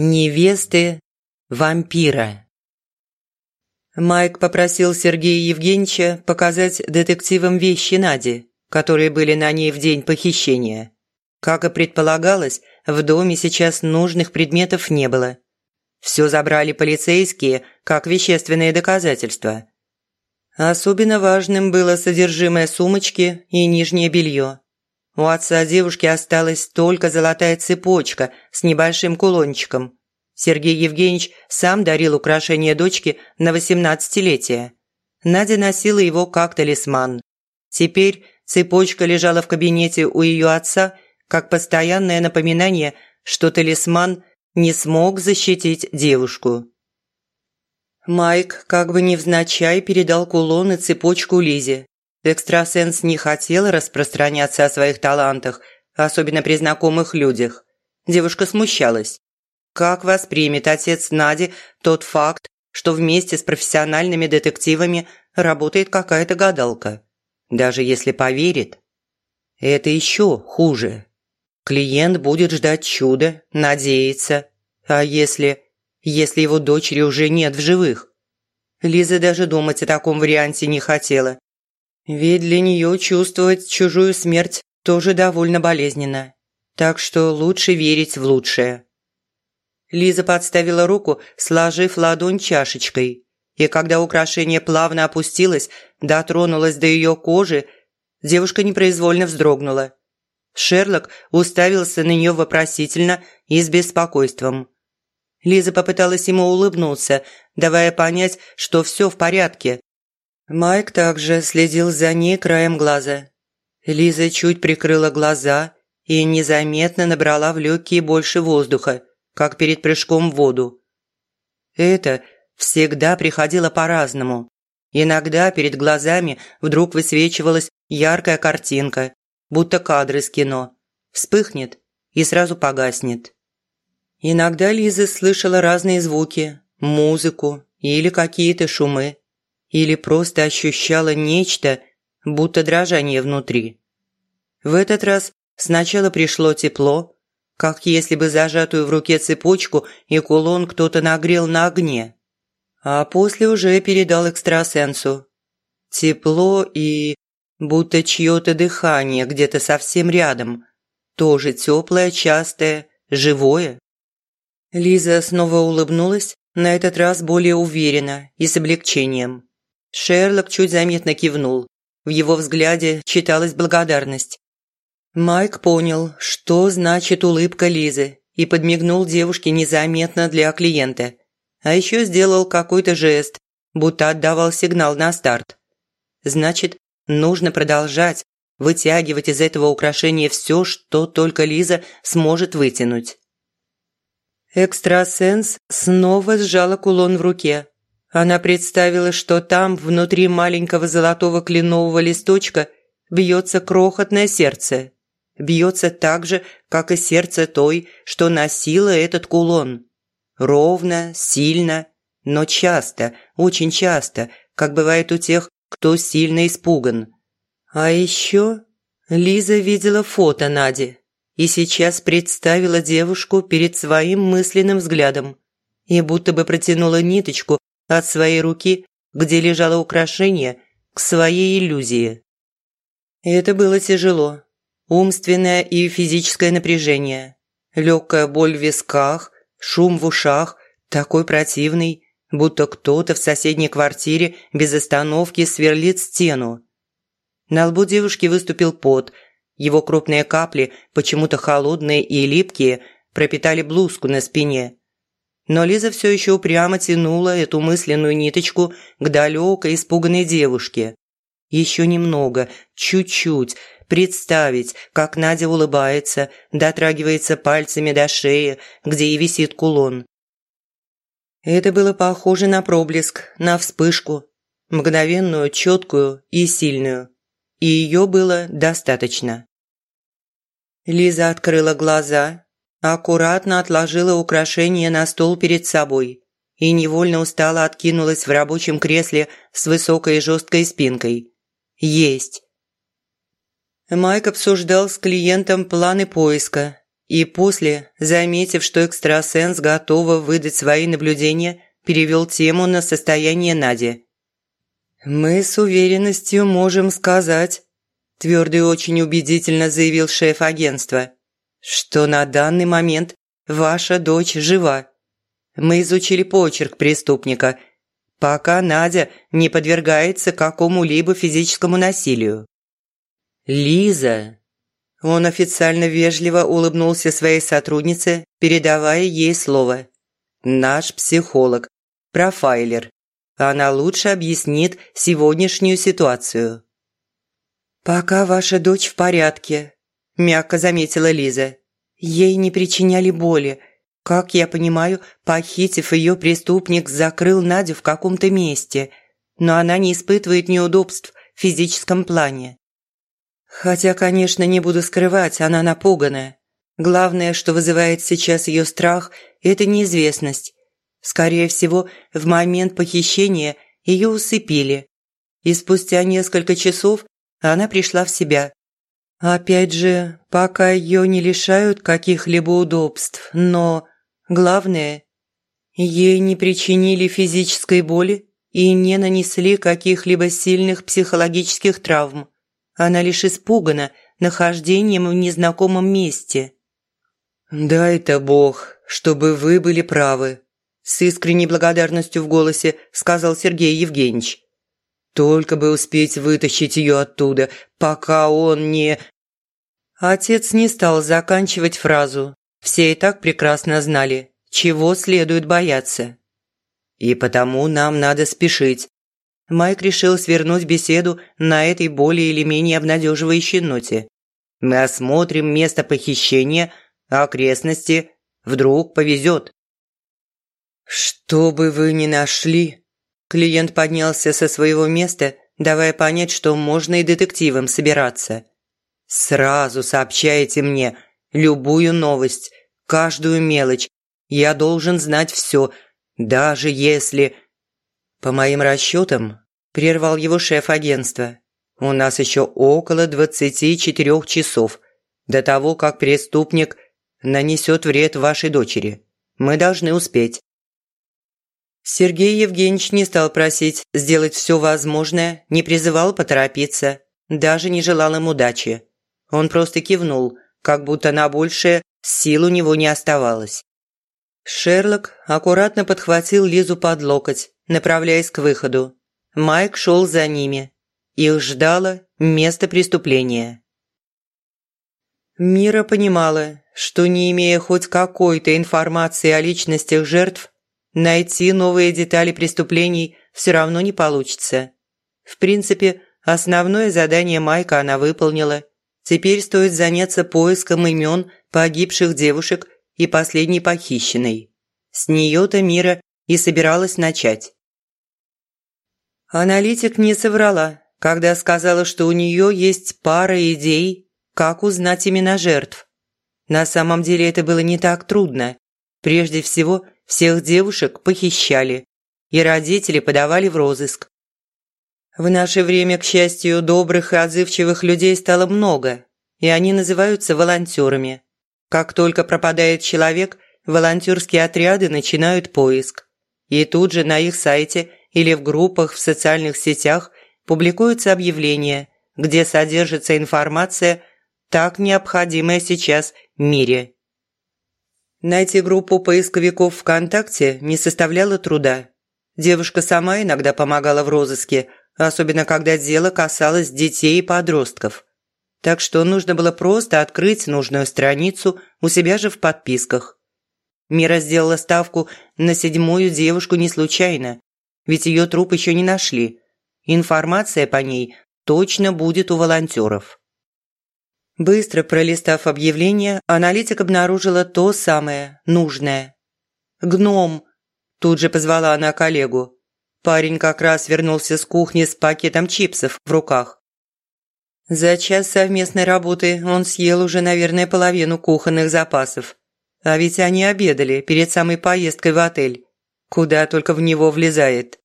Невесты вампира. Майк попросил Сергея Евгеньевича показать детективам вещи Нади, которые были на ней в день похищения. Как и предполагалось, в доме сейчас нужных предметов не было. Все забрали полицейские, как вещественные доказательства. Особенно важным было содержимое сумочки и нижнее белье. У отца девушки осталась только золотая цепочка с небольшим кулончиком. Сергей Евгеньевич сам дарил украшение дочке на восемнадцатилетие. Надя носила его как талисман. Теперь цепочка лежала в кабинете у ее отца как постоянное напоминание, что талисман не смог защитить девушку. Майк как бы невзначай передал кулон и цепочку Лизе, Экстрасенс не хотел распространяться о своих талантах, особенно при знакомых людях. Девушка смущалась. Как воспримет отец Нади тот факт, что вместе с профессиональными детективами работает какая-то гадалка? Даже если поверит. Это еще хуже. Клиент будет ждать чуда, надеяться. А если... если его дочери уже нет в живых? Лиза даже думать о таком варианте не хотела. Ведь для нее чувствовать чужую смерть тоже довольно болезненно. Так что лучше верить в лучшее. Лиза подставила руку, сложив ладонь чашечкой. И когда украшение плавно опустилось, дотронулось до ее кожи, девушка непроизвольно вздрогнула. Шерлок уставился на нее вопросительно и с беспокойством. Лиза попыталась ему улыбнуться, давая понять, что все в порядке, Майк также следил за ней краем глаза. Лиза чуть прикрыла глаза и незаметно набрала в легкие больше воздуха, как перед прыжком в воду. Это всегда приходило по-разному. Иногда перед глазами вдруг высвечивалась яркая картинка, будто кадр из кино. Вспыхнет и сразу погаснет. Иногда Лиза слышала разные звуки, музыку или какие-то шумы или просто ощущала нечто, будто дрожание внутри. В этот раз сначала пришло тепло, как если бы зажатую в руке цепочку и кулон кто-то нагрел на огне, а после уже передал экстрасенсу. Тепло и будто чье-то дыхание где-то совсем рядом, тоже теплое, частое, живое. Лиза снова улыбнулась, на этот раз более уверенно и с облегчением. Шерлок чуть заметно кивнул. В его взгляде читалась благодарность. Майк понял, что значит улыбка Лизы, и подмигнул девушке незаметно для клиента. А еще сделал какой-то жест, будто отдавал сигнал на старт. Значит, нужно продолжать, вытягивать из этого украшения все, что только Лиза сможет вытянуть. Экстрасенс снова сжала кулон в руке, она представила, что там, внутри маленького золотого кленового листочка, бьется крохотное сердце. Бьется так же, как и сердце той, что носила этот кулон. Ровно, сильно, но часто, очень часто, как бывает у тех, кто сильно испуган. А еще Лиза видела фото Нади и сейчас представила девушку перед своим мысленным взглядом и будто бы протянула ниточку от своей руки, где лежало украшение, к своей иллюзии. Это было тяжело. Умственное и физическое напряжение. Легкая боль в висках, шум в ушах, такой противный, будто кто-то в соседней квартире без остановки сверлит стену. На лбу девушки выступил пот. Его крупные капли, почему-то холодные и липкие, пропитали блузку на спине. Но Лиза все еще упрямо тянула эту мысленную ниточку к далекой испуганной девушке. Еще немного, чуть-чуть, представить, как Надя улыбается, дотрагивается пальцами до шеи, где и висит кулон. Это было похоже на проблеск, на вспышку, мгновенную, четкую и сильную. И ее было достаточно. Лиза открыла глаза аккуратно отложила украшение на стол перед собой и невольно устало откинулась в рабочем кресле с высокой и жесткой спинкой. «Есть!» Майк обсуждал с клиентом планы поиска и после, заметив, что экстрасенс готова выдать свои наблюдения, перевел тему на состояние Нади. «Мы с уверенностью можем сказать», – твердо и очень убедительно заявил шеф агентства, «что на данный момент ваша дочь жива. Мы изучили почерк преступника, пока Надя не подвергается какому-либо физическому насилию». «Лиза!» Он официально вежливо улыбнулся своей сотруднице, передавая ей слово. «Наш психолог, профайлер. Она лучше объяснит сегодняшнюю ситуацию». «Пока ваша дочь в порядке», – мягко заметила Лиза. «Ей не причиняли боли. Как я понимаю, похитив ее, преступник закрыл Надю в каком-то месте, но она не испытывает неудобств в физическом плане. Хотя, конечно, не буду скрывать, она напугана. Главное, что вызывает сейчас ее страх – это неизвестность. Скорее всего, в момент похищения ее усыпили. И спустя несколько часов она пришла в себя. Опять же, пока ее не лишают каких-либо удобств, но главное, ей не причинили физической боли и не нанесли каких-либо сильных психологических травм. Она лишь испугана нахождением в незнакомом месте. «Дай-то Бог, чтобы вы были правы», – с искренней благодарностью в голосе сказал Сергей Евгеньевич. «Только бы успеть вытащить ее оттуда, пока он не...» Отец не стал заканчивать фразу. Все и так прекрасно знали, чего следует бояться. «И потому нам надо спешить. Майк решил свернуть беседу на этой более или менее обнадеживающей ноте. «Мы осмотрим место похищения, окрестности. Вдруг повезет». «Что бы вы ни нашли...» Клиент поднялся со своего места, давая понять, что можно и детективом собираться. «Сразу сообщайте мне любую новость, каждую мелочь. Я должен знать все, даже если...» «По моим расчетам», – прервал его шеф агентства, – «у нас еще около 24 часов до того, как преступник нанесет вред вашей дочери. Мы должны успеть». Сергей Евгеньевич не стал просить сделать все возможное, не призывал поторопиться, даже не желал им удачи. Он просто кивнул, как будто на большее сил у него не оставалось. Шерлок аккуратно подхватил Лизу под локоть направляясь к выходу. Майк шел за ними. Их ждало место преступления. Мира понимала, что не имея хоть какой-то информации о личностях жертв, найти новые детали преступлений все равно не получится. В принципе, основное задание Майка она выполнила. Теперь стоит заняться поиском имен погибших девушек и последней похищенной. С нее-то Мира и собиралась начать. Аналитик не соврала, когда сказала, что у нее есть пара идей, как узнать имена жертв. На самом деле это было не так трудно. Прежде всего, всех девушек похищали, и родители подавали в розыск. В наше время, к счастью, добрых и отзывчивых людей стало много, и они называются волонтерами. Как только пропадает человек, волонтерские отряды начинают поиск. И тут же на их сайте или в группах в социальных сетях публикуются объявления, где содержится информация, так необходимая сейчас мире. Найти группу поисковиков ВКонтакте не составляло труда. Девушка сама иногда помогала в розыске, особенно когда дело касалось детей и подростков. Так что нужно было просто открыть нужную страницу у себя же в подписках. Мира сделала ставку на седьмую девушку не случайно ведь ее труп еще не нашли. Информация по ней точно будет у волонтеров. Быстро пролистав объявление, аналитик обнаружила то самое, нужное. «Гном!» – тут же позвала она коллегу. Парень как раз вернулся с кухни с пакетом чипсов в руках. За час совместной работы он съел уже, наверное, половину кухонных запасов. А ведь они обедали перед самой поездкой в отель куда только в него влезает.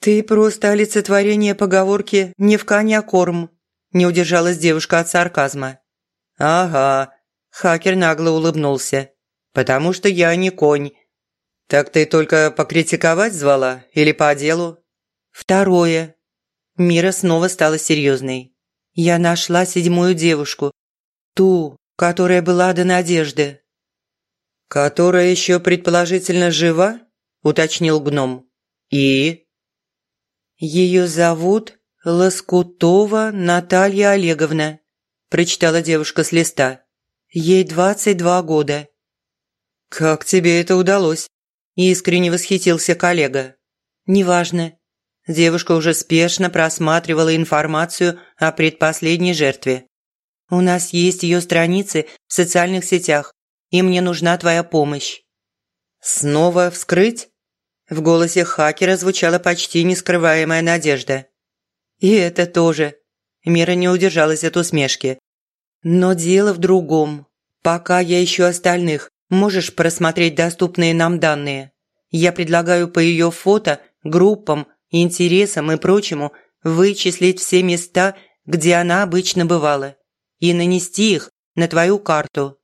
«Ты просто олицетворение поговорки «не в коня корм», – не удержалась девушка от сарказма. «Ага», – Хакер нагло улыбнулся. «Потому что я не конь». «Так ты только покритиковать звала или по делу?» «Второе». Мира снова стала серьезной. «Я нашла седьмую девушку. Ту, которая была до надежды». «Которая еще предположительно жива?» – уточнил гном. «И?» «Ее зовут Лоскутова Наталья Олеговна», – прочитала девушка с листа. «Ей двадцать два года». «Как тебе это удалось?» – искренне восхитился коллега. «Неважно». Девушка уже спешно просматривала информацию о предпоследней жертве. «У нас есть ее страницы в социальных сетях, и мне нужна твоя помощь». «Снова вскрыть?» В голосе хакера звучала почти нескрываемая надежда. «И это тоже». Мира не удержалась от усмешки. «Но дело в другом. Пока я ищу остальных, можешь просмотреть доступные нам данные. Я предлагаю по ее фото, группам, интересам и прочему вычислить все места, где она обычно бывала, и нанести их на твою карту».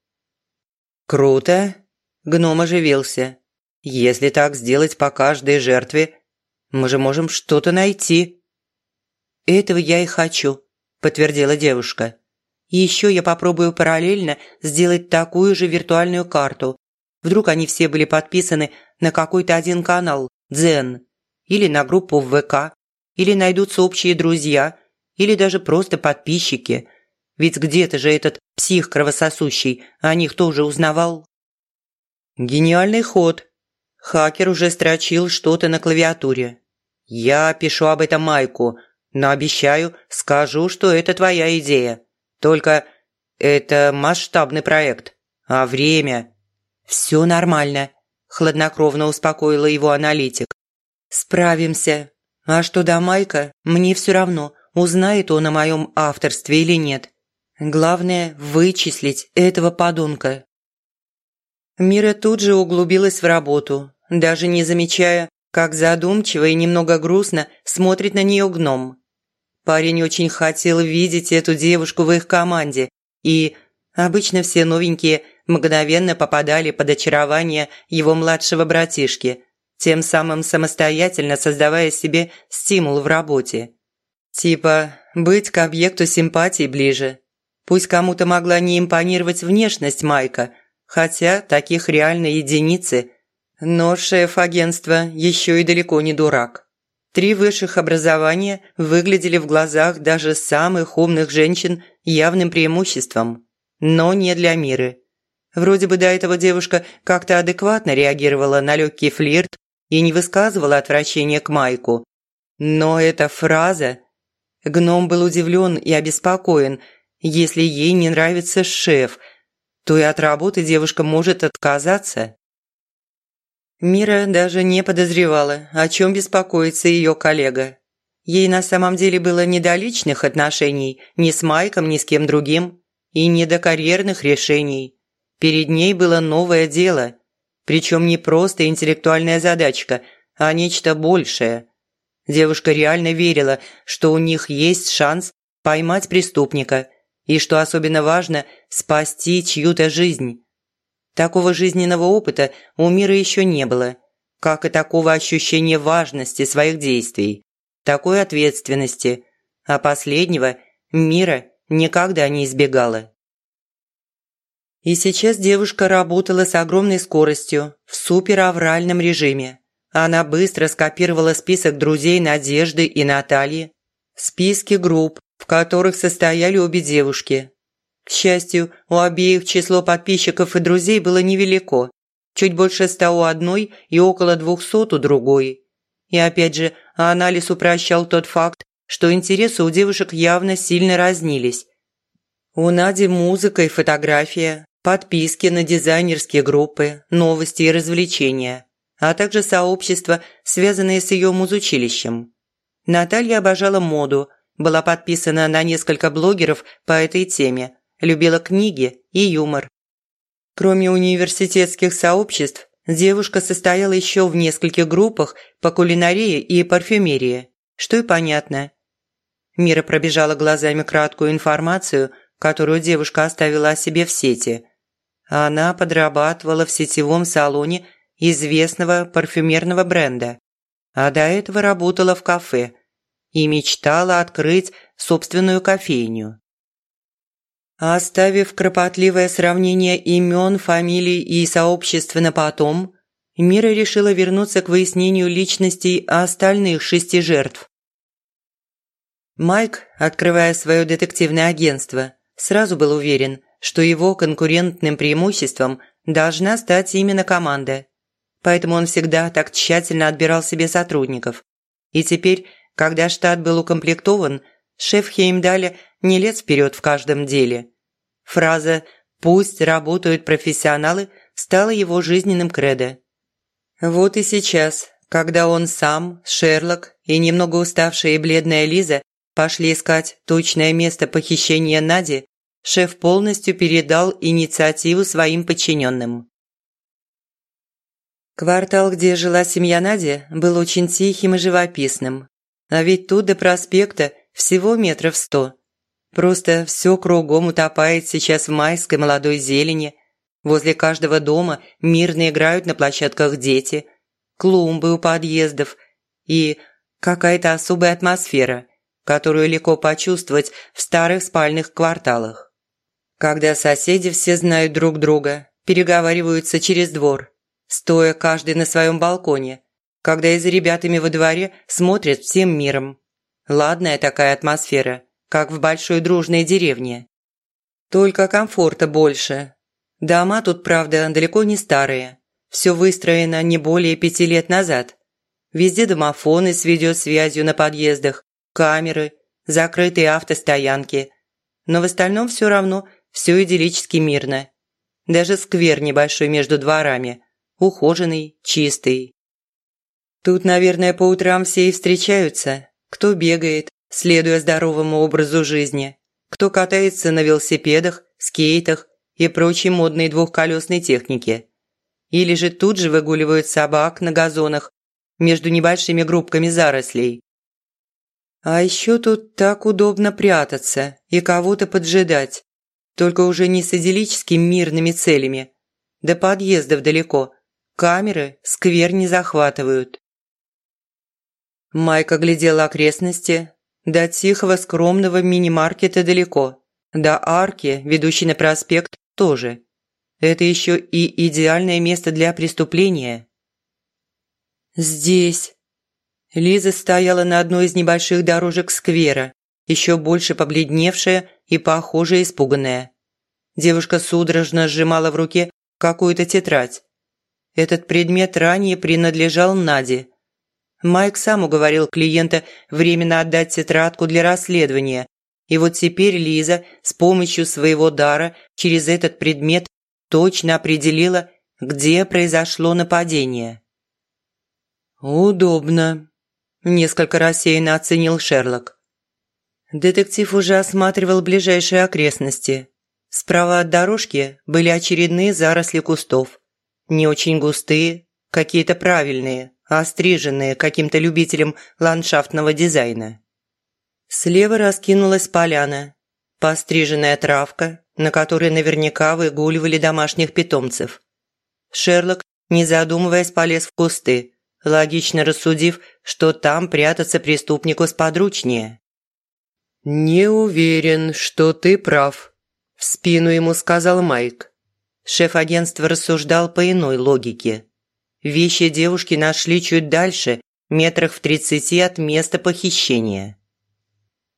«Круто!» – гном оживился. Если так сделать по каждой жертве, мы же можем что-то найти». «Этого я и хочу», – подтвердила девушка. «И еще я попробую параллельно сделать такую же виртуальную карту. Вдруг они все были подписаны на какой-то один канал, Дзен, или на группу в ВК, или найдутся общие друзья, или даже просто подписчики. Ведь где-то же этот псих кровососущий о них тоже узнавал». «Гениальный ход», Хакер уже строчил что-то на клавиатуре. «Я пишу об этом Майку, но обещаю, скажу, что это твоя идея. Только это масштабный проект, а время...» «Все нормально», – хладнокровно успокоила его аналитик. «Справимся. А что до Майка, мне все равно, узнает он о моем авторстве или нет. Главное – вычислить этого подонка». Мира тут же углубилась в работу, даже не замечая, как задумчиво и немного грустно смотрит на нее гном. Парень очень хотел видеть эту девушку в их команде, и обычно все новенькие мгновенно попадали под очарование его младшего братишки, тем самым самостоятельно создавая себе стимул в работе. Типа быть к объекту симпатии ближе. Пусть кому-то могла не импонировать внешность Майка, хотя таких реально единицы, но шеф агентства еще и далеко не дурак. Три высших образования выглядели в глазах даже самых умных женщин явным преимуществом. Но не для Миры. Вроде бы до этого девушка как-то адекватно реагировала на легкий флирт и не высказывала отвращения к Майку. Но эта фраза... Гном был удивлен и обеспокоен. Если ей не нравится шеф, то и от работы девушка может отказаться. Мира даже не подозревала, о чем беспокоится ее коллега. Ей на самом деле было не до личных отношений ни с Майком, ни с кем другим, и не до карьерных решений. Перед ней было новое дело, причем не просто интеллектуальная задачка, а нечто большее. Девушка реально верила, что у них есть шанс поймать преступника и, что особенно важно, спасти чью-то жизнь. Такого жизненного опыта у мира еще не было, как и такого ощущения важности своих действий, такой ответственности, а последнего мира никогда не избегала. И сейчас девушка работала с огромной скоростью, в суперавральном режиме. Она быстро скопировала список друзей Надежды и Натальи, списки групп, в которых состояли обе девушки, к счастью, у обеих число подписчиков и друзей было невелико. Чуть больше ста у одной и около двухсот у другой. И опять же, анализ упрощал тот факт, что интересы у девушек явно сильно разнились. У Нади музыка и фотография, подписки на дизайнерские группы, новости и развлечения, а также сообщества, связанные с ее музучилищем. Наталья обожала моду, была подписана на несколько блогеров по этой теме – любила книги и юмор. Кроме университетских сообществ, девушка состояла еще в нескольких группах по кулинарии и парфюмерии, что и понятно. Мира пробежала глазами краткую информацию, которую девушка оставила о себе в сети. она подрабатывала в сетевом салоне известного парфюмерного бренда, а до этого работала в кафе и мечтала открыть собственную кофейню. Оставив кропотливое сравнение имен, фамилий и сообществ на потом, Мира решила вернуться к выяснению личностей остальных шести жертв. Майк, открывая свое детективное агентство, сразу был уверен, что его конкурентным преимуществом должна стать именно команда. Поэтому он всегда так тщательно отбирал себе сотрудников. И теперь, когда штат был укомплектован, шеф Хеймдаля не лет вперед в каждом деле. Фраза «пусть работают профессионалы» стала его жизненным кредо. Вот и сейчас, когда он сам, Шерлок и немного уставшая и бледная Лиза пошли искать точное место похищения Нади, шеф полностью передал инициативу своим подчиненным. Квартал, где жила семья Нади, был очень тихим и живописным. А ведь тут до проспекта всего метров сто. Просто все кругом утопает сейчас в майской молодой зелени. Возле каждого дома мирно играют на площадках дети, клумбы у подъездов и какая-то особая атмосфера, которую легко почувствовать в старых спальных кварталах. Когда соседи все знают друг друга, переговариваются через двор, стоя каждый на своем балконе, когда и за ребятами во дворе смотрят всем миром. Ладная такая атмосфера, как в большой дружной деревне. Только комфорта больше. Дома тут, правда, далеко не старые. Все выстроено не более пяти лет назад. Везде домофоны с видеосвязью на подъездах, камеры, закрытые автостоянки. Но в остальном все равно все идиллически мирно. Даже сквер небольшой между дворами, ухоженный, чистый. Тут, наверное, по утрам все и встречаются. Кто бегает, следуя здоровому образу жизни, кто катается на велосипедах, скейтах и прочей модной двухколесной технике. Или же тут же выгуливают собак на газонах между небольшими группками зарослей. А еще тут так удобно прятаться и кого-то поджидать, только уже не с идиллическими мирными целями. До подъездов далеко, камеры сквер не захватывают. Майка глядела окрестности. До тихого скромного мини-маркета далеко. До арки, ведущей на проспект, тоже. Это еще и идеальное место для преступления. Здесь. Лиза стояла на одной из небольших дорожек сквера, еще больше побледневшая и, похоже, испуганная. Девушка судорожно сжимала в руке какую-то тетрадь. Этот предмет ранее принадлежал Наде. Майк сам уговорил клиента временно отдать тетрадку для расследования, и вот теперь Лиза с помощью своего дара через этот предмет точно определила, где произошло нападение. «Удобно», – несколько рассеянно оценил Шерлок. Детектив уже осматривал ближайшие окрестности. Справа от дорожки были очередные заросли кустов. Не очень густые, какие-то правильные, остриженные каким-то любителем ландшафтного дизайна. Слева раскинулась поляна, постриженная травка, на которой наверняка выгуливали домашних питомцев. Шерлок, не задумываясь, полез в кусты, логично рассудив, что там прятаться преступнику сподручнее. «Не уверен, что ты прав», – в спину ему сказал Майк. Шеф агентства рассуждал по иной логике. Вещи девушки нашли чуть дальше, метрах в тридцати от места похищения.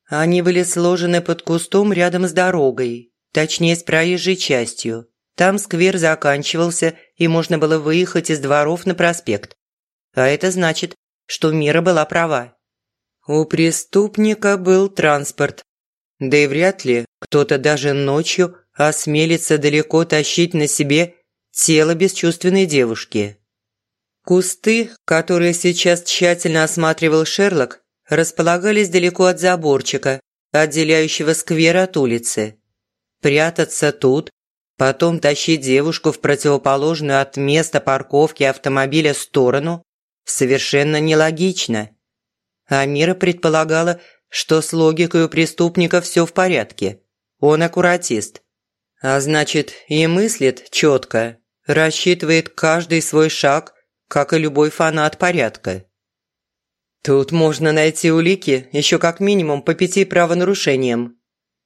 Они были сложены под кустом рядом с дорогой, точнее с проезжей частью. Там сквер заканчивался, и можно было выехать из дворов на проспект. А это значит, что Мира была права. У преступника был транспорт. Да и вряд ли кто-то даже ночью осмелится далеко тащить на себе тело бесчувственной девушки. Кусты, которые сейчас тщательно осматривал Шерлок, располагались далеко от заборчика, отделяющего сквер от улицы. Прятаться тут, потом тащить девушку в противоположную от места парковки автомобиля сторону совершенно нелогично. Амира предполагала, что с логикой у преступника все в порядке. Он аккуратист. А значит, и мыслит четко, рассчитывает каждый свой шаг, как и любой фанат порядка. Тут можно найти улики еще как минимум по пяти правонарушениям.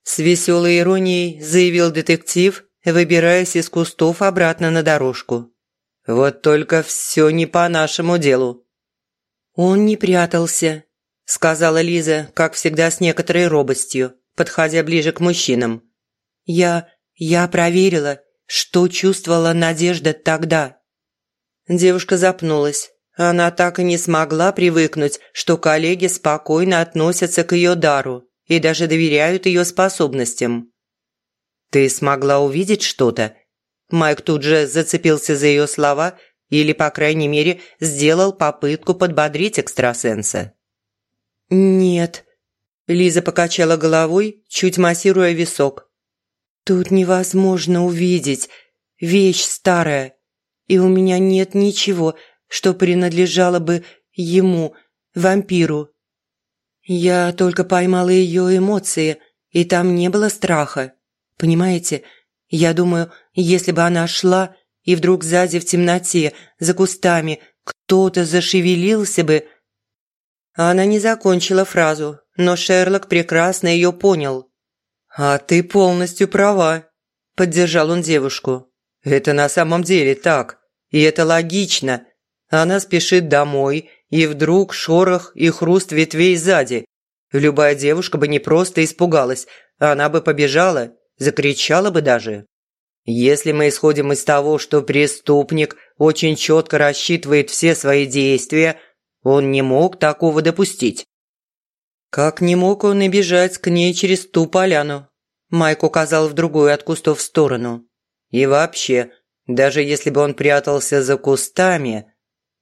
С веселой иронией заявил детектив, выбираясь из кустов обратно на дорожку. Вот только все не по нашему делу. Он не прятался, сказала Лиза, как всегда с некоторой робостью, подходя ближе к мужчинам. Я... я проверила, что чувствовала Надежда тогда. Девушка запнулась. Она так и не смогла привыкнуть, что коллеги спокойно относятся к ее дару и даже доверяют ее способностям. «Ты смогла увидеть что-то?» Майк тут же зацепился за ее слова или, по крайней мере, сделал попытку подбодрить экстрасенса. «Нет», – Лиза покачала головой, чуть массируя висок. «Тут невозможно увидеть. Вещь старая, и у меня нет ничего, что принадлежало бы ему, вампиру. Я только поймала ее эмоции, и там не было страха. Понимаете, я думаю, если бы она шла, и вдруг сзади в темноте, за кустами, кто-то зашевелился бы... Она не закончила фразу, но Шерлок прекрасно ее понял. «А ты полностью права», – поддержал он девушку. «Это на самом деле так, и это логично. Она спешит домой, и вдруг шорох и хруст ветвей сзади. Любая девушка бы не просто испугалась, она бы побежала, закричала бы даже. Если мы исходим из того, что преступник очень четко рассчитывает все свои действия, он не мог такого допустить. Как не мог он и бежать к ней через ту поляну? Майк указал в другую от кустов сторону. И вообще, даже если бы он прятался за кустами,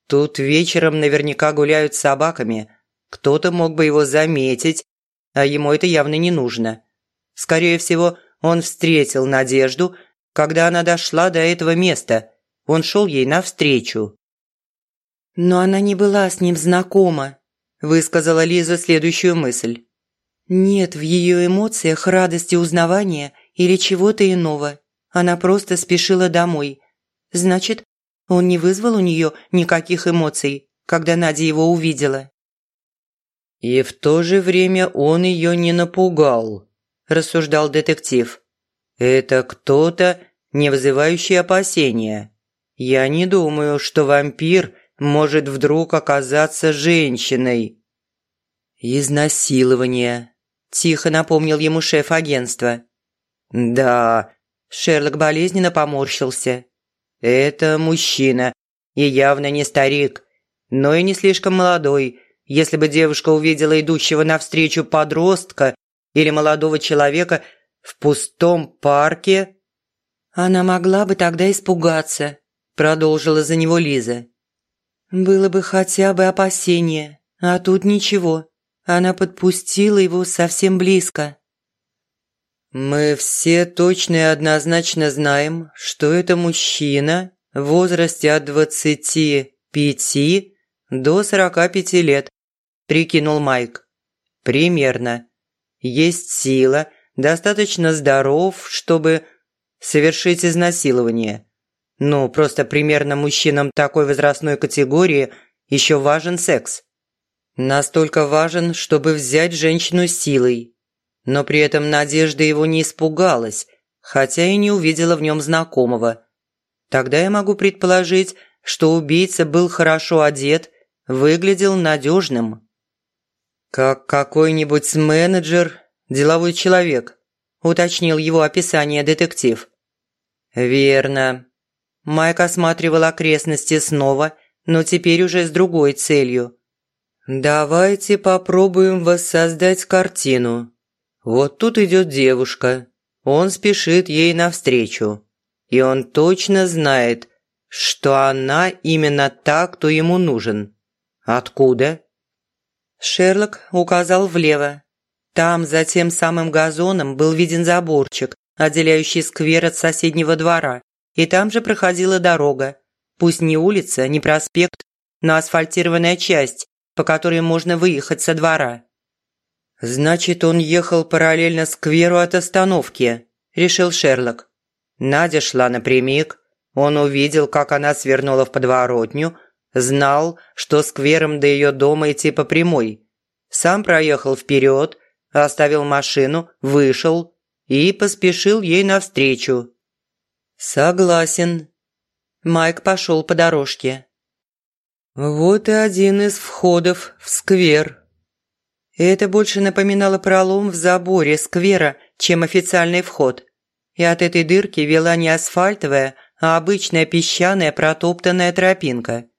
тут вечером наверняка гуляют с собаками. Кто-то мог бы его заметить, а ему это явно не нужно. Скорее всего, он встретил Надежду – когда она дошла до этого места. Он шел ей навстречу. «Но она не была с ним знакома», – высказала Лиза следующую мысль. «Нет в ее эмоциях радости узнавания или чего-то иного. Она просто спешила домой. Значит, он не вызвал у нее никаких эмоций, когда Надя его увидела». «И в то же время он ее не напугал», – рассуждал детектив. Это кто-то, не вызывающий опасения. Я не думаю, что вампир может вдруг оказаться женщиной. Изнасилование. Тихо напомнил ему шеф агентства. Да, Шерлок болезненно поморщился. Это мужчина, и явно не старик, но и не слишком молодой. Если бы девушка увидела идущего навстречу подростка или молодого человека – в пустом парке?» «Она могла бы тогда испугаться», – продолжила за него Лиза. «Было бы хотя бы опасение, а тут ничего. Она подпустила его совсем близко». «Мы все точно и однозначно знаем, что это мужчина в возрасте от двадцати пяти до сорока пяти лет», – прикинул Майк. «Примерно. Есть сила – достаточно здоров, чтобы совершить изнасилование. Ну, просто примерно мужчинам такой возрастной категории еще важен секс. Настолько важен, чтобы взять женщину силой. Но при этом Надежда его не испугалась, хотя и не увидела в нем знакомого. Тогда я могу предположить, что убийца был хорошо одет, выглядел надежным. Как какой-нибудь менеджер деловой человек», – уточнил его описание детектив. «Верно». Майк осматривал окрестности снова, но теперь уже с другой целью. «Давайте попробуем воссоздать картину. Вот тут идет девушка. Он спешит ей навстречу. И он точно знает, что она именно та, кто ему нужен. Откуда?» Шерлок указал влево, там, за тем самым газоном, был виден заборчик, отделяющий сквер от соседнего двора, и там же проходила дорога. Пусть не улица, не проспект, но асфальтированная часть, по которой можно выехать со двора. «Значит, он ехал параллельно скверу от остановки», – решил Шерлок. Надя шла напрямик. Он увидел, как она свернула в подворотню, знал, что сквером до ее дома идти по прямой. Сам проехал вперед, оставил машину, вышел и поспешил ей навстречу. «Согласен». Майк пошел по дорожке. «Вот и один из входов в сквер». Это больше напоминало пролом в заборе сквера, чем официальный вход. И от этой дырки вела не асфальтовая, а обычная песчаная протоптанная тропинка.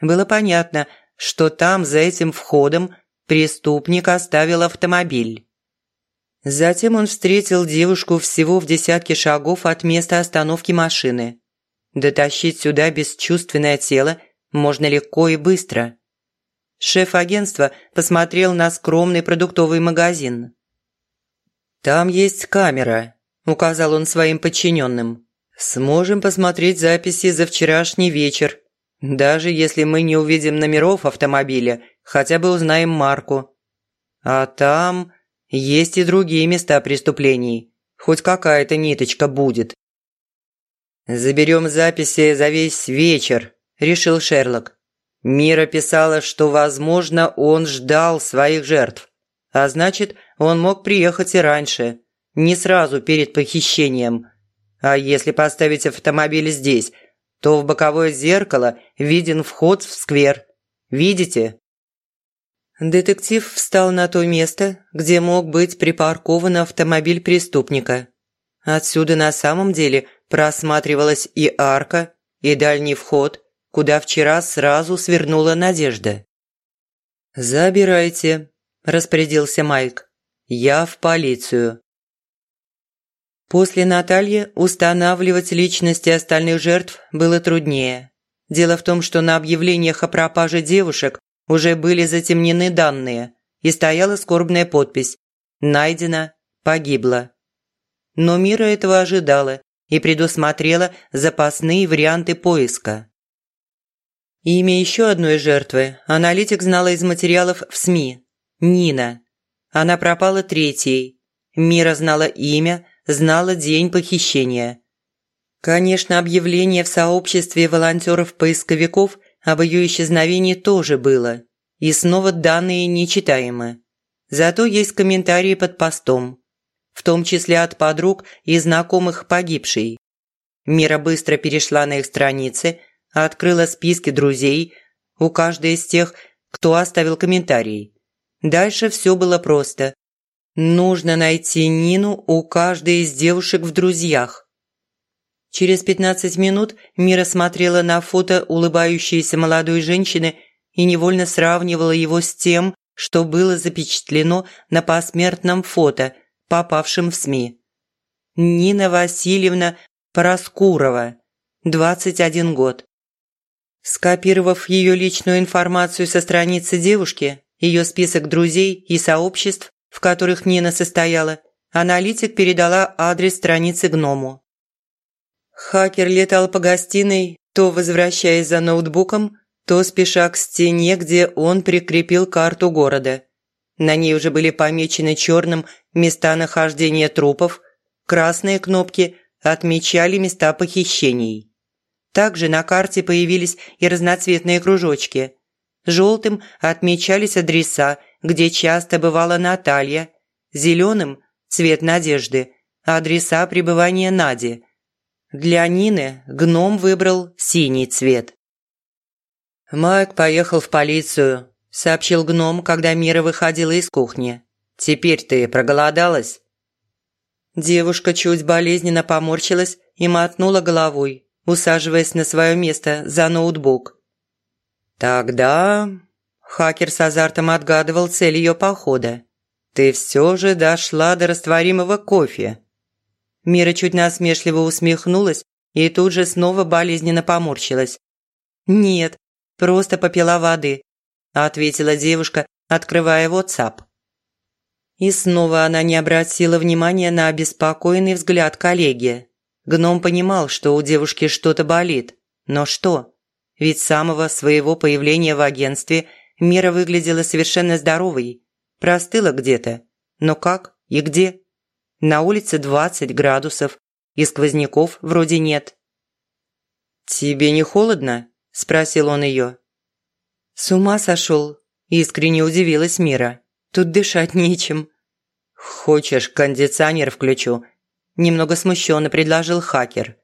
Было понятно, что там, за этим входом, преступник оставил автомобиль. Затем он встретил девушку всего в десятке шагов от места остановки машины. Дотащить сюда бесчувственное тело можно легко и быстро. Шеф агентства посмотрел на скромный продуктовый магазин. «Там есть камера», – указал он своим подчиненным. «Сможем посмотреть записи за вчерашний вечер. Даже если мы не увидим номеров автомобиля, хотя бы узнаем марку. А там есть и другие места преступлений. Хоть какая-то ниточка будет. «Заберем записи за весь вечер», – решил Шерлок. Мира писала, что, возможно, он ждал своих жертв. А значит, он мог приехать и раньше, не сразу перед похищением. А если поставить автомобиль здесь, то в боковое зеркало виден вход в сквер. Видите? Детектив встал на то место, где мог быть припаркован автомобиль преступника. Отсюда на самом деле просматривалась и арка, и дальний вход, куда вчера сразу свернула Надежда. «Забирайте», – распорядился Майк. «Я в полицию». После Натальи устанавливать личности остальных жертв было труднее. Дело в том, что на объявлениях о пропаже девушек уже были затемнены данные, и стояла скорбная подпись «Найдено, погибло». Но Мира этого ожидала и предусмотрела запасные варианты поиска. Имя еще одной жертвы аналитик знала из материалов в СМИ – Нина. Она пропала третьей. Мира знала имя, знала день похищения. Конечно, объявление в сообществе волонтеров-поисковиков об ее исчезновении тоже было. И снова данные нечитаемы. Зато есть комментарии под постом. В том числе от подруг и знакомых погибшей. Мира быстро перешла на их страницы, открыла списки друзей у каждой из тех, кто оставил комментарий. Дальше все было просто. Нужно найти Нину у каждой из девушек в друзьях. Через 15 минут Мира смотрела на фото улыбающейся молодой женщины и невольно сравнивала его с тем, что было запечатлено на посмертном фото, попавшем в СМИ. Нина Васильевна Проскурова, 21 год. Скопировав ее личную информацию со страницы девушки, ее список друзей и сообществ, в которых Нина состояла, аналитик передала адрес страницы гному. Хакер летал по гостиной, то возвращаясь за ноутбуком, то спеша к стене, где он прикрепил карту города. На ней уже были помечены черным места нахождения трупов, красные кнопки отмечали места похищений. Также на карте появились и разноцветные кружочки. Желтым отмечались адреса, где часто бывала Наталья, зеленым – цвет надежды, адреса пребывания Нади – для Нины гном выбрал синий цвет. «Майк поехал в полицию», – сообщил гном, когда Мира выходила из кухни. «Теперь ты проголодалась?» Девушка чуть болезненно поморщилась и мотнула головой, усаживаясь на свое место за ноутбук. «Тогда...» – хакер с азартом отгадывал цель ее похода. «Ты все же дошла до растворимого кофе. Мира чуть насмешливо усмехнулась и тут же снова болезненно поморщилась. «Нет, просто попила воды», – ответила девушка, открывая WhatsApp. И снова она не обратила внимания на обеспокоенный взгляд коллеги. Гном понимал, что у девушки что-то болит. Но что? Ведь с самого своего появления в агентстве Мира выглядела совершенно здоровой. Простыла где-то. Но как и где? На улице 20 градусов, и сквозняков вроде нет. «Тебе не холодно?» – спросил он ее. «С ума сошел?» – искренне удивилась Мира. «Тут дышать нечем». «Хочешь, кондиционер включу?» – немного смущенно предложил хакер.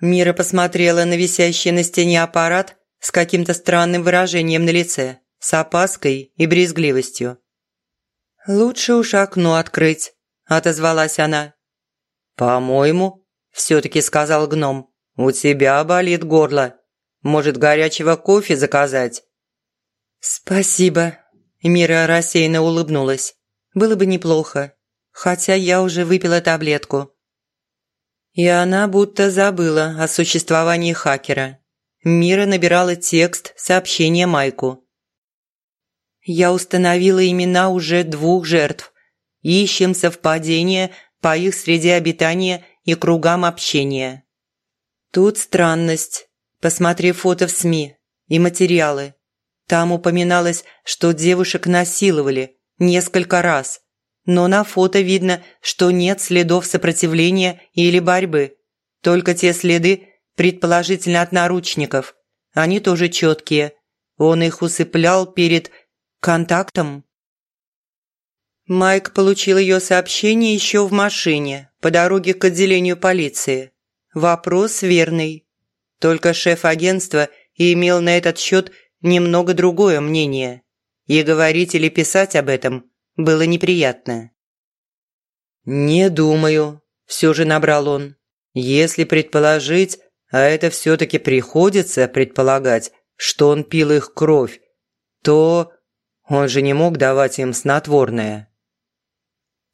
Мира посмотрела на висящий на стене аппарат с каким-то странным выражением на лице, с опаской и брезгливостью. «Лучше уж окно открыть», – отозвалась она. «По-моему», – все-таки сказал гном, – «у тебя болит горло. Может, горячего кофе заказать?» «Спасибо», – Мира рассеянно улыбнулась. «Было бы неплохо, хотя я уже выпила таблетку». И она будто забыла о существовании хакера. Мира набирала текст сообщения Майку. Я установила имена уже двух жертв. Ищем совпадения по их среде обитания и кругам общения. Тут странность. Посмотри фото в СМИ и материалы. Там упоминалось, что девушек насиловали несколько раз. Но на фото видно, что нет следов сопротивления или борьбы. Только те следы, предположительно от наручников. Они тоже четкие. Он их усыплял перед контактом?» Майк получил ее сообщение еще в машине, по дороге к отделению полиции. Вопрос верный. Только шеф агентства имел на этот счет немного другое мнение. И говорить или писать об этом было неприятно. «Не думаю», – все же набрал он. «Если предположить, а это все-таки приходится предполагать, что он пил их кровь, то он же не мог давать им снотворное.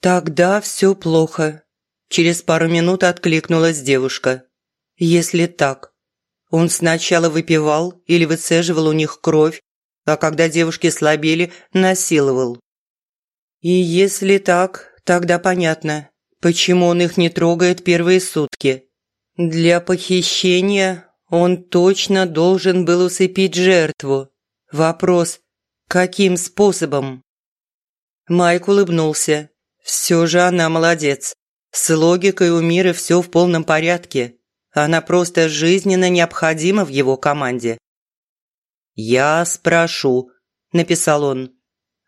«Тогда все плохо», – через пару минут откликнулась девушка. «Если так. Он сначала выпивал или выцеживал у них кровь, а когда девушки слабели, насиловал. И если так, тогда понятно, почему он их не трогает первые сутки. Для похищения он точно должен был усыпить жертву. Вопрос, «Каким способом?» Майк улыбнулся. «Все же она молодец. С логикой у Миры все в полном порядке. Она просто жизненно необходима в его команде». «Я спрошу», – написал он.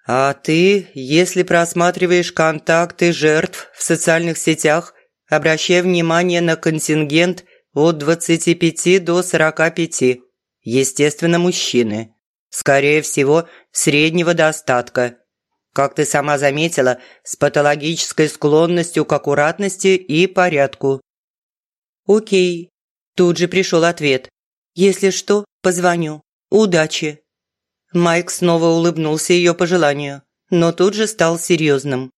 «А ты, если просматриваешь контакты жертв в социальных сетях, обращай внимание на контингент от 25 до 45, естественно, мужчины. Скорее всего, среднего достатка. Как ты сама заметила, с патологической склонностью к аккуратности и порядку. Окей. Тут же пришел ответ. Если что, позвоню. Удачи. Майк снова улыбнулся ее пожеланию, но тут же стал серьезным.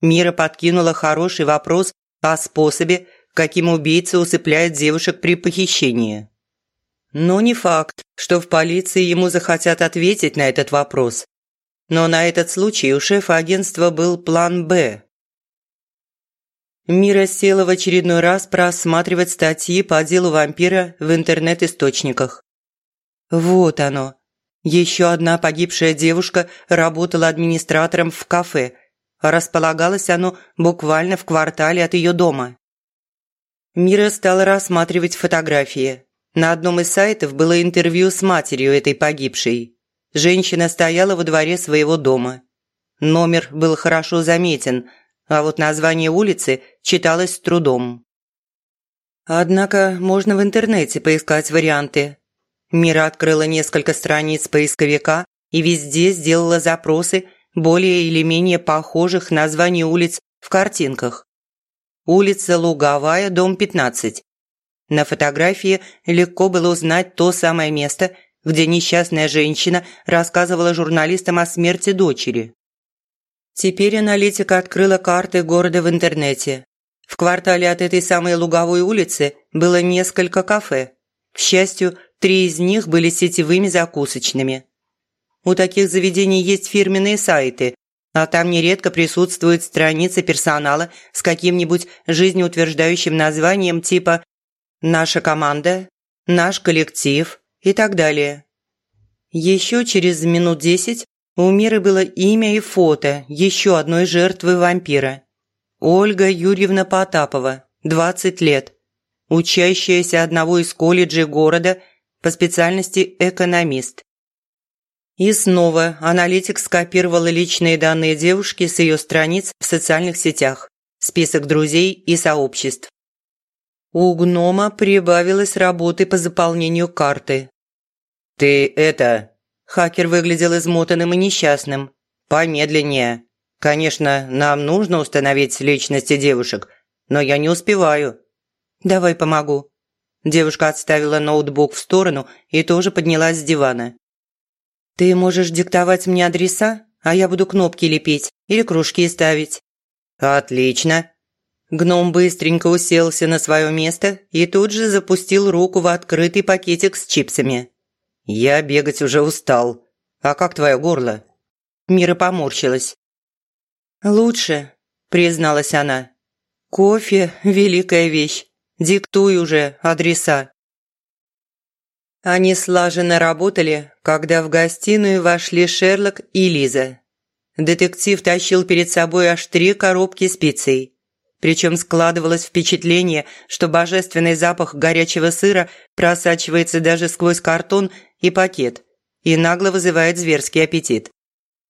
Мира подкинула хороший вопрос о способе, каким убийца усыпляет девушек при похищении. Но не факт, что в полиции ему захотят ответить на этот вопрос. Но на этот случай у шефа агентства был план «Б». Мира села в очередной раз просматривать статьи по делу вампира в интернет-источниках. Вот оно. Еще одна погибшая девушка работала администратором в кафе. Располагалось оно буквально в квартале от ее дома. Мира стала рассматривать фотографии. На одном из сайтов было интервью с матерью этой погибшей. Женщина стояла во дворе своего дома. Номер был хорошо заметен, а вот название улицы читалось с трудом. Однако можно в интернете поискать варианты. Мира открыла несколько страниц поисковика и везде сделала запросы более или менее похожих названий улиц в картинках. Улица Луговая, дом 15. На фотографии легко было узнать то самое место, где несчастная женщина рассказывала журналистам о смерти дочери. Теперь аналитика открыла карты города в интернете. В квартале от этой самой Луговой улицы было несколько кафе. К счастью, три из них были сетевыми закусочными. У таких заведений есть фирменные сайты, а там нередко присутствует страница персонала с каким-нибудь жизнеутверждающим названием типа наша команда, наш коллектив и так далее. Еще через минут десять у Миры было имя и фото еще одной жертвы вампира. Ольга Юрьевна Потапова, 20 лет. Учащаяся одного из колледжей города по специальности экономист. И снова аналитик скопировал личные данные девушки с ее страниц в социальных сетях, список друзей и сообществ. У гнома прибавилось работы по заполнению карты. «Ты это...» Хакер выглядел измотанным и несчастным. «Помедленнее. Конечно, нам нужно установить личности девушек, но я не успеваю». «Давай помогу». Девушка отставила ноутбук в сторону и тоже поднялась с дивана. «Ты можешь диктовать мне адреса, а я буду кнопки лепить или кружки ставить». «Отлично». Гном быстренько уселся на свое место и тут же запустил руку в открытый пакетик с чипсами. «Я бегать уже устал. А как твое горло?» Мира поморщилась. «Лучше», – призналась она. «Кофе – великая вещь. Диктуй уже адреса». Они слаженно работали, когда в гостиную вошли Шерлок и Лиза. Детектив тащил перед собой аж три коробки специй. Причем складывалось впечатление, что божественный запах горячего сыра просачивается даже сквозь картон и пакет и нагло вызывает зверский аппетит.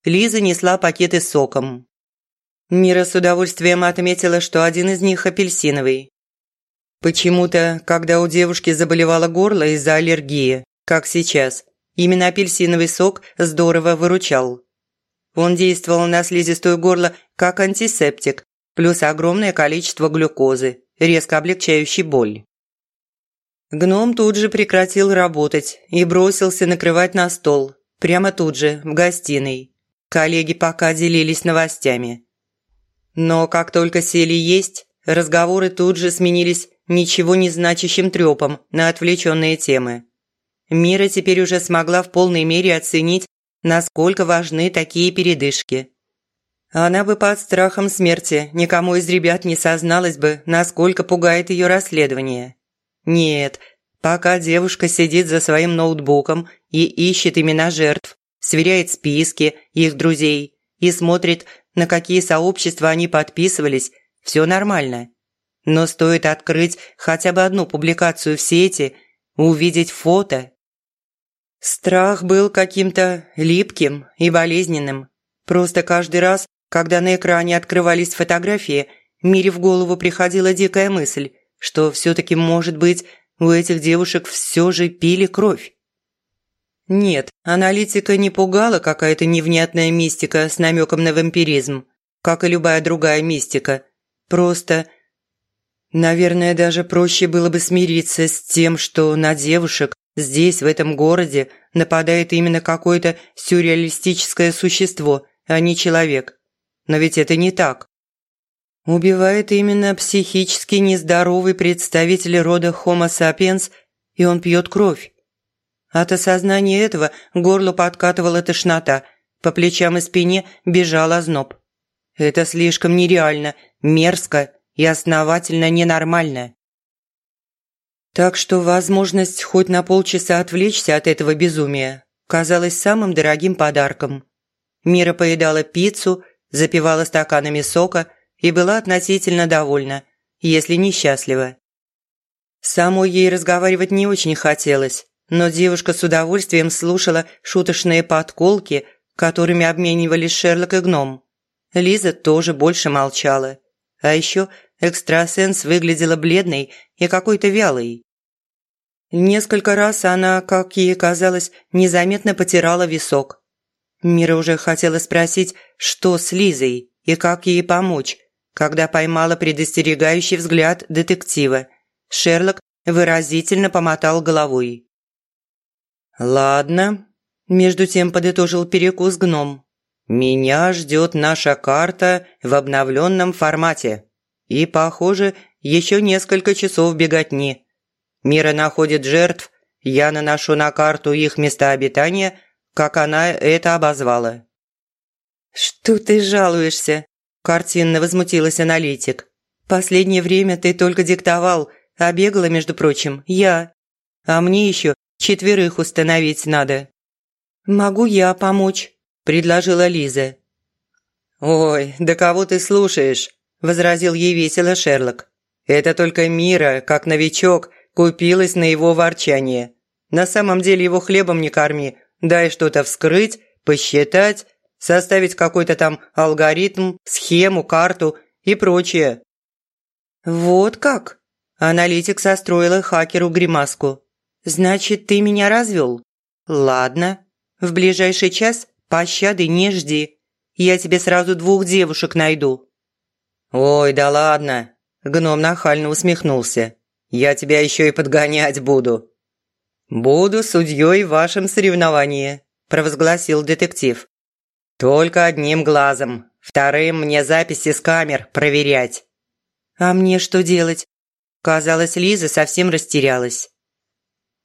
Лиза несла пакеты с соком. Мира с удовольствием отметила, что один из них апельсиновый. Почему-то, когда у девушки заболевало горло из-за аллергии, как сейчас, именно апельсиновый сок здорово выручал. Он действовал на слизистую горло как антисептик, плюс огромное количество глюкозы, резко облегчающий боль. Гном тут же прекратил работать и бросился накрывать на стол, прямо тут же, в гостиной. Коллеги пока делились новостями. Но как только сели есть, разговоры тут же сменились ничего не значащим трёпом на отвлеченные темы. Мира теперь уже смогла в полной мере оценить, насколько важны такие передышки. Она бы под страхом смерти никому из ребят не созналась бы, насколько пугает ее расследование. Нет, пока девушка сидит за своим ноутбуком и ищет имена жертв, сверяет списки их друзей и смотрит, на какие сообщества они подписывались, все нормально. Но стоит открыть хотя бы одну публикацию в сети, увидеть фото. Страх был каким-то липким и болезненным. Просто каждый раз, когда на экране открывались фотографии, Мире в голову приходила дикая мысль, что все-таки, может быть, у этих девушек все же пили кровь. Нет, аналитика не пугала какая-то невнятная мистика с намеком на вампиризм, как и любая другая мистика. Просто Наверное, даже проще было бы смириться с тем, что на девушек здесь, в этом городе, нападает именно какое-то сюрреалистическое существо, а не человек. Но ведь это не так. Убивает именно психически нездоровый представитель рода Homo sapiens, и он пьет кровь. От осознания этого горло подкатывала тошнота, по плечам и спине бежал озноб. Это слишком нереально, мерзко и основательно ненормальная. Так что возможность хоть на полчаса отвлечься от этого безумия казалась самым дорогим подарком. Мира поедала пиццу, запивала стаканами сока и была относительно довольна, если не счастлива. Самой ей разговаривать не очень хотелось, но девушка с удовольствием слушала шуточные подколки, которыми обменивались Шерлок и гном. Лиза тоже больше молчала. А еще экстрасенс выглядела бледной и какой-то вялой. Несколько раз она, как ей казалось, незаметно потирала висок. Мира уже хотела спросить, что с Лизой и как ей помочь, когда поймала предостерегающий взгляд детектива. Шерлок выразительно помотал головой. «Ладно», – между тем подытожил перекус гном. «Меня ждет наша карта в обновленном формате». И, похоже, еще несколько часов беготни. Мира находит жертв, я наношу на карту их места обитания, как она это обозвала. «Что ты жалуешься?» – картинно возмутилась аналитик. «Последнее время ты только диктовал, а бегала, между прочим, я. А мне еще четверых установить надо». «Могу я помочь?» – предложила Лиза. «Ой, да кого ты слушаешь?» возразил ей весело Шерлок. Это только Мира, как новичок, купилась на его ворчание. На самом деле его хлебом не корми, дай что-то вскрыть, посчитать, составить какой-то там алгоритм, схему, карту и прочее. Вот как? Аналитик состроила хакеру гримаску. Значит, ты меня развел? Ладно. В ближайший час пощады не жди. Я тебе сразу двух девушек найду. Ой, да ладно. Гном нахально усмехнулся. Я тебя еще и подгонять буду. Буду судьей в вашем соревновании, провозгласил детектив. Только одним глазом, вторым мне записи с камер проверять. А мне что делать? Казалось, Лиза совсем растерялась.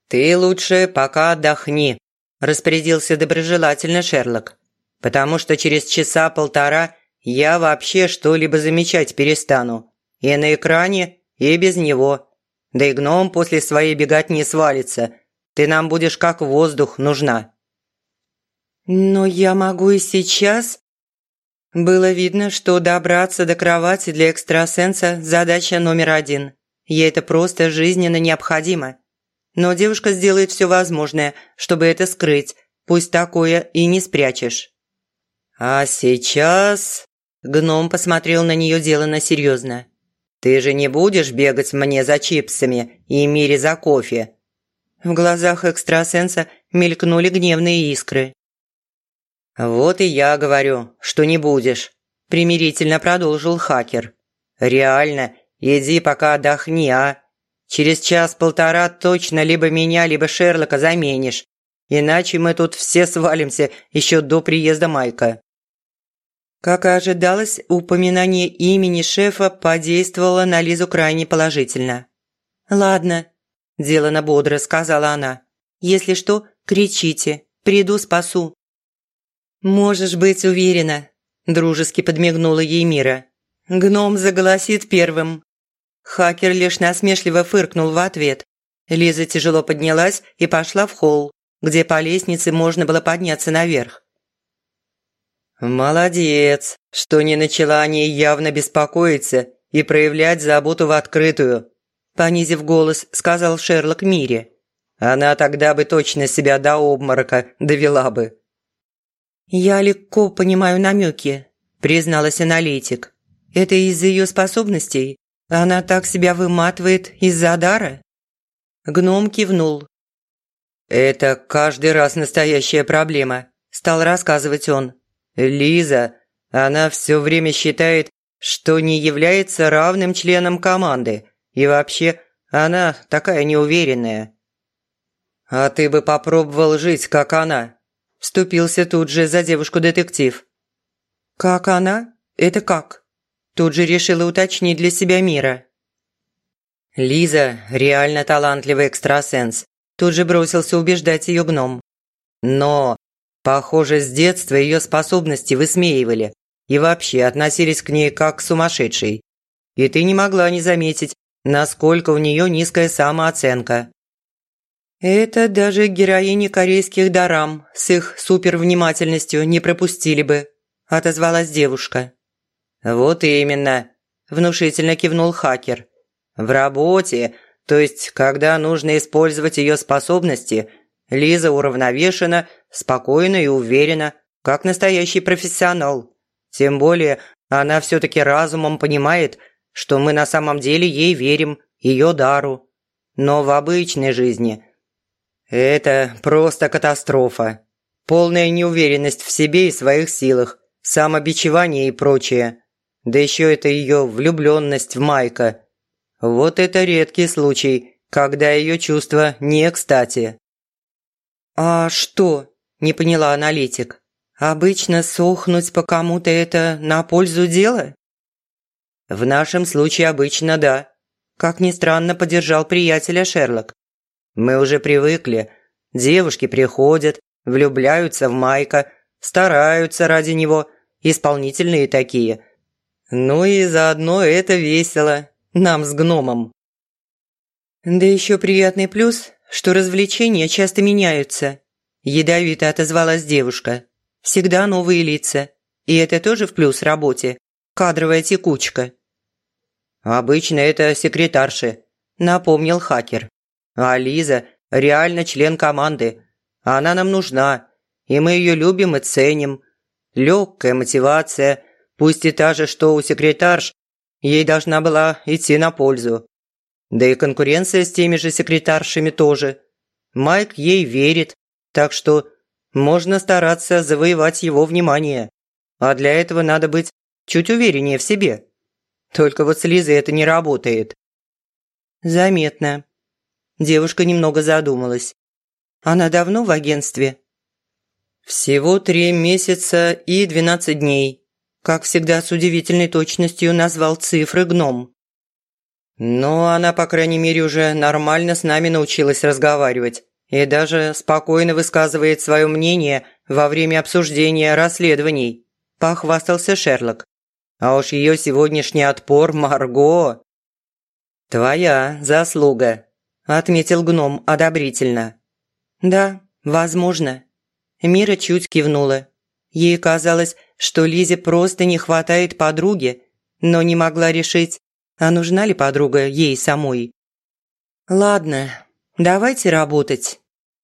«Ты лучше пока отдохни», – распорядился доброжелательно Шерлок. «Потому что через часа полтора я вообще что-либо замечать перестану. И на экране, и без него. Да и гном после своей беготни свалится. Ты нам будешь как воздух нужна». «Но я могу и сейчас?» Было видно, что добраться до кровати для экстрасенса – задача номер один. Ей это просто жизненно необходимо. Но девушка сделает все возможное, чтобы это скрыть, пусть такое и не спрячешь. «А сейчас...» – гном посмотрел на нее делано серьезно. «Ты же не будешь бегать мне за чипсами и Мире за кофе?» В глазах экстрасенса мелькнули гневные искры. «Вот и я говорю, что не будешь», – примирительно продолжил хакер. «Реально, иди пока отдохни, а? Через час-полтора точно либо меня, либо Шерлока заменишь, иначе мы тут все свалимся еще до приезда Майка». Как и ожидалось, упоминание имени шефа подействовало на Лизу крайне положительно. «Ладно», – делано бодро сказала она. «Если что, кричите, приду спасу». «Можешь быть уверена», – дружески подмигнула ей Мира. «Гном заголосит первым». Хакер лишь насмешливо фыркнул в ответ. Лиза тяжело поднялась и пошла в холл, где по лестнице можно было подняться наверх. «Молодец, что не начала о ней явно беспокоиться и проявлять заботу в открытую», понизив голос, сказал Шерлок Мире. «Она тогда бы точно себя до обморока довела бы». «Я легко понимаю намеки», – призналась аналитик. «Это из-за ее способностей? Она так себя выматывает из-за дара?» Гном кивнул. «Это каждый раз настоящая проблема», – стал рассказывать он. «Лиза, она все время считает, что не является равным членом команды, и вообще она такая неуверенная». «А ты бы попробовал жить, как она», Вступился тут же за девушку детектив. «Как она? Это как?» Тут же решила уточнить для себя Мира. Лиза – реально талантливый экстрасенс. Тут же бросился убеждать ее гном. Но, похоже, с детства ее способности высмеивали и вообще относились к ней как к сумасшедшей. И ты не могла не заметить, насколько у нее низкая самооценка. Это даже героини корейских дарам с их супервнимательностью не пропустили бы, отозвалась девушка. Вот именно, внушительно кивнул хакер. В работе, то есть когда нужно использовать ее способности, Лиза уравновешена, спокойна и уверена, как настоящий профессионал. Тем более она все-таки разумом понимает, что мы на самом деле ей верим, ее дару. Но в обычной жизни – это просто катастрофа. Полная неуверенность в себе и своих силах, самобичевание и прочее. Да еще это ее влюбленность в Майка. Вот это редкий случай, когда ее чувства не кстати. «А что?» – не поняла аналитик. «Обычно сохнуть по кому-то это на пользу дела?» «В нашем случае обычно да», – как ни странно поддержал приятеля Шерлок. Мы уже привыкли. Девушки приходят, влюбляются в Майка, стараются ради него, исполнительные такие. Ну и заодно это весело, нам с гномом. Да еще приятный плюс, что развлечения часто меняются. Ядовито отозвалась девушка. Всегда новые лица. И это тоже в плюс работе. Кадровая текучка. Обычно это секретарши, напомнил хакер. А Лиза реально член команды. Она нам нужна, и мы ее любим и ценим. Легкая мотивация, пусть и та же, что у секретарш, ей должна была идти на пользу. Да и конкуренция с теми же секретаршами тоже. Майк ей верит, так что можно стараться завоевать его внимание. А для этого надо быть чуть увереннее в себе. Только вот с Лизой это не работает. Заметно. Девушка немного задумалась. Она давно в агентстве? Всего три месяца и двенадцать дней. Как всегда, с удивительной точностью назвал цифры гном. Но она, по крайней мере, уже нормально с нами научилась разговаривать и даже спокойно высказывает свое мнение во время обсуждения расследований», – похвастался Шерлок. «А уж ее сегодняшний отпор, Марго!» «Твоя заслуга», – отметил гном одобрительно. «Да, возможно». Мира чуть кивнула. Ей казалось, что Лизе просто не хватает подруги, но не могла решить, а нужна ли подруга ей самой. «Ладно, давайте работать.